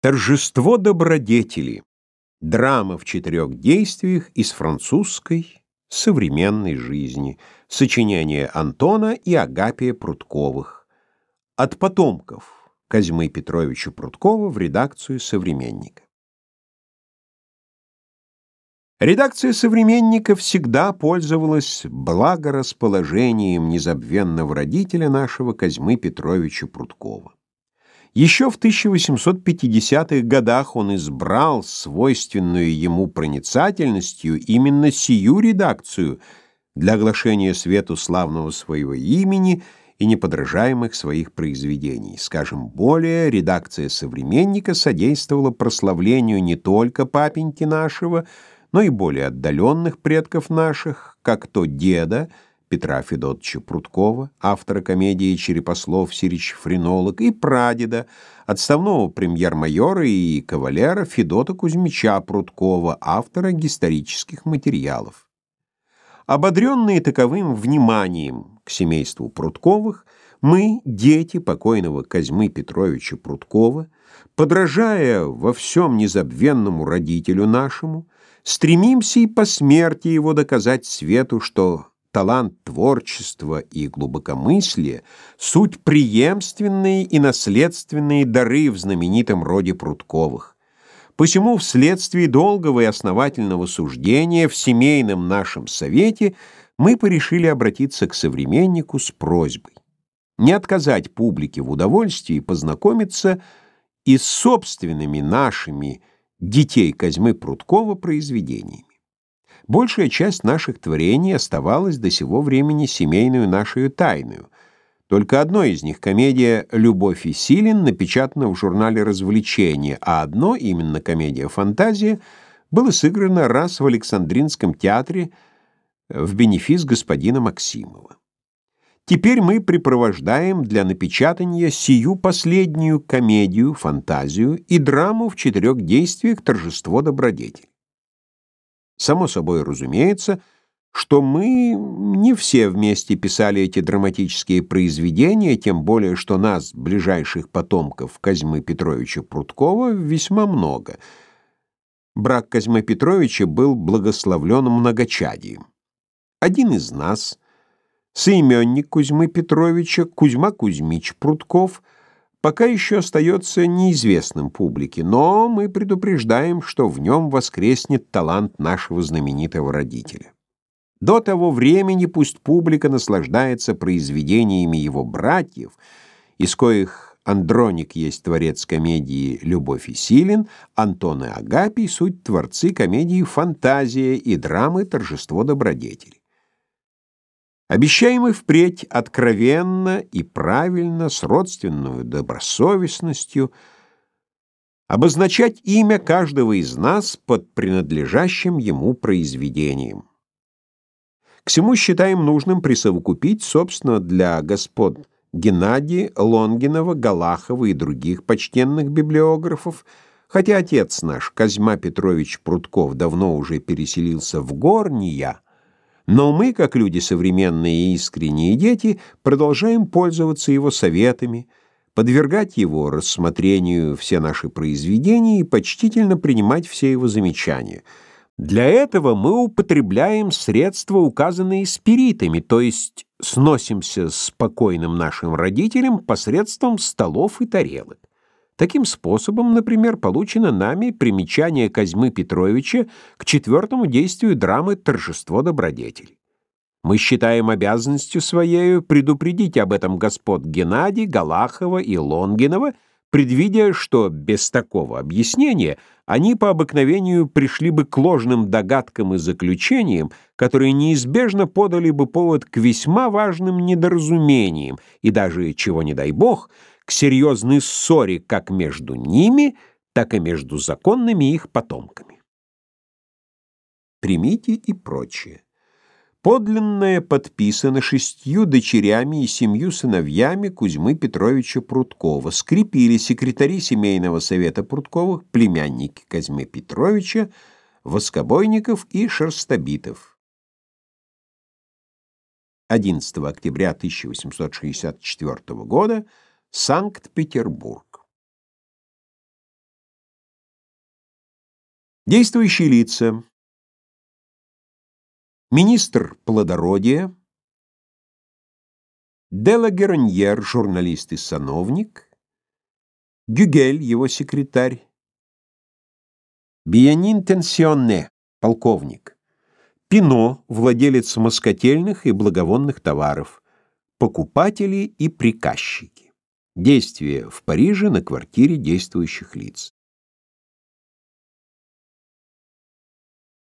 Торжество добродетели. Драма в четырех действиях из французской современной жизни. Сочинение Антона и Агапия Прудковых. От потомков Козьмы Петровича Прудкова в редакцию «Современника». Редакция «Современника» всегда пользовалась благорасположением незабвенного родителя нашего Козьмы Петровича Прудкова. Еще в 1850-х годах он избрал свойственную ему проницательностью именно сию редакцию для оглашения свету славного своего имени и неподражаемых своих произведений. Скажем более, редакция «Современника» содействовала прославлению не только папеньки нашего, но и более отдаленных предков наших, как то деда, Петра Федотовича Прудкова, автора комедии «Черепослов Сирич Френолог», и прадеда, отставного премьер-майора и кавалера Федота Кузьмича Прудкова, автора исторических материалов. Ободренные таковым вниманием к семейству Прудковых, мы, дети покойного Козьмы Петровича Прудкова, подражая во всем незабвенному родителю нашему, стремимся и по смерти его доказать свету, что талант творчества и глубокомыслия — суть преемственные и наследственные дары в знаменитом роде Прудковых. Посему вследствие долгого и основательного суждения в семейном нашем совете мы порешили обратиться к современнику с просьбой не отказать публике в удовольствии познакомиться и с собственными нашими детей Козьмы Прудкова произведениями. Большая часть наших творений оставалась до сего времени семейную нашу тайную. Только одно из них, комедия «Любовь и Силин», напечатана в журнале «Развлечения», а одно, именно комедия «Фантазия», было сыграно раз в Александринском театре в бенефис господина Максимова. Теперь мы припровождаем для напечатания сию последнюю комедию, фантазию и драму в четырех действиях «Торжество добродетели». Само собой разумеется, что мы не все вместе писали эти драматические произведения, тем более что нас, ближайших потомков Козьмы Петровича Прудкова, весьма много. Брак Козьмы Петровича был благословлен многочадием. Один из нас, соименник Кузьмы Петровича, Кузьма Кузьмич Прудков — пока еще остается неизвестным публике, но мы предупреждаем, что в нем воскреснет талант нашего знаменитого родителя. До того времени пусть публика наслаждается произведениями его братьев, из коих Андроник есть творец комедии «Любовь и Силин», Антон и Агапий — суть творцы комедии «Фантазия» и драмы «Торжество добродетели». Обещаем и впредь откровенно и правильно, с родственной добросовестностью, обозначать имя каждого из нас под принадлежащим ему произведением. К всему считаем нужным присовокупить, собственно, для господ Геннадия, Лонгинова, Галахова и других почтенных библиографов, хотя отец наш, Козьма Петрович Прудков, давно уже переселился в Горния, но мы, как люди современные и искренние дети, продолжаем пользоваться его советами, подвергать его рассмотрению все наши произведения и почтительно принимать все его замечания. Для этого мы употребляем средства, указанные спиритами, то есть сносимся с покойным нашим родителям посредством столов и тарелок. Таким способом, например, получено нами примечание Козьмы Петровича к четвертому действию драмы «Торжество добродетели». Мы считаем обязанностью своей предупредить об этом господ Геннадий, Галахова и Лонгинова, предвидя, что без такого объяснения они по обыкновению пришли бы к ложным догадкам и заключениям, которые неизбежно подали бы повод к весьма важным недоразумениям и даже, чего не дай бог, к серьезной ссоре как между ними, так и между законными их потомками. Примите и прочее. Подлинное подписано шестью дочерями и семью сыновьями Кузьмы Петровича Прудкова. Скрепили секретари семейного совета Прудковых, племянники Козьмы Петровича, Воскобойников и Шерстобитов. 11 октября 1864 года Санкт-Петербург. Действующие лица. Министр плодородия, Делагероньер, журналист и сановник, Гюгель, его секретарь, Биянин Тенсионне, полковник, Пино, владелец москотельных и благовонных товаров, покупатели и приказчики. Действия в Париже на квартире действующих лиц.